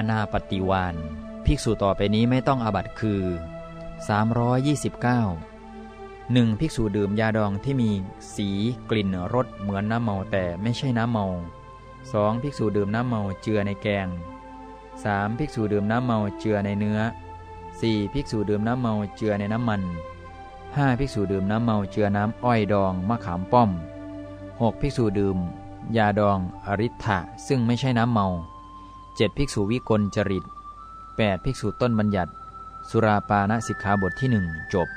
อนาปฏิวานภิกษุต่อไปนี้ไม่ต้องอาบัตคือ 329 1. ภิกษุดื่มยาดองที่มีสีกลิ่นรสเหมือนน้ำเมาแต่ไม่ใช่น้ำเมา 2. ภิกษุดื่มน้ำเมาเจือในแกง 3. ภิกษุดื่มน้ำเมาเจือในเนื้อ 4. ภิกษุดื่มน้ำเมาเจือในน้ำมัน 5. ภิกษุดื่มน้ำเมาเจือน้ำอ้อยดองมะขามป้อม 6. ภิกษุดื่ม ยาดองอริ t ะซึ่งไม่ใช่น้ำเมา 7. ภิกษุวิกลจริต 8. ภิกษุต้นบัญญัติ สุราปาณสิกขาบทที่หนึ่งจบ